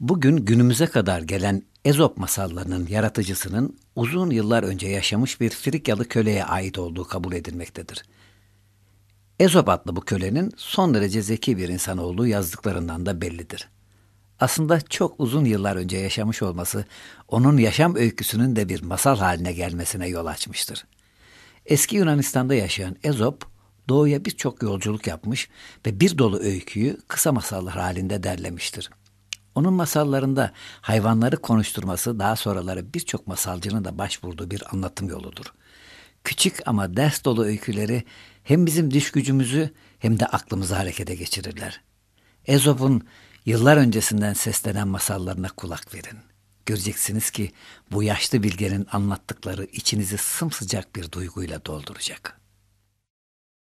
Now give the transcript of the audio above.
Bugün günümüze kadar gelen Ezop masallarının yaratıcısının uzun yıllar önce yaşamış bir Frikyalı köleye ait olduğu kabul edilmektedir. Ezop adlı bu kölenin son derece zeki bir insan olduğu yazdıklarından da bellidir. Aslında çok uzun yıllar önce yaşamış olması onun yaşam öyküsünün de bir masal haline gelmesine yol açmıştır. Eski Yunanistan'da yaşayan Ezop, doğuya birçok yolculuk yapmış ve bir dolu öyküyü kısa masallar halinde derlemiştir. Onun masallarında hayvanları konuşturması daha sonraları birçok masalcının da başvurduğu bir anlatım yoludur. Küçük ama ders dolu öyküleri hem bizim diş gücümüzü hem de aklımızı harekete geçirirler. Ezop'un yıllar öncesinden seslenen masallarına kulak verin. Göreceksiniz ki bu yaşlı bilgenin anlattıkları içinizi sımsıcak bir duyguyla dolduracak.''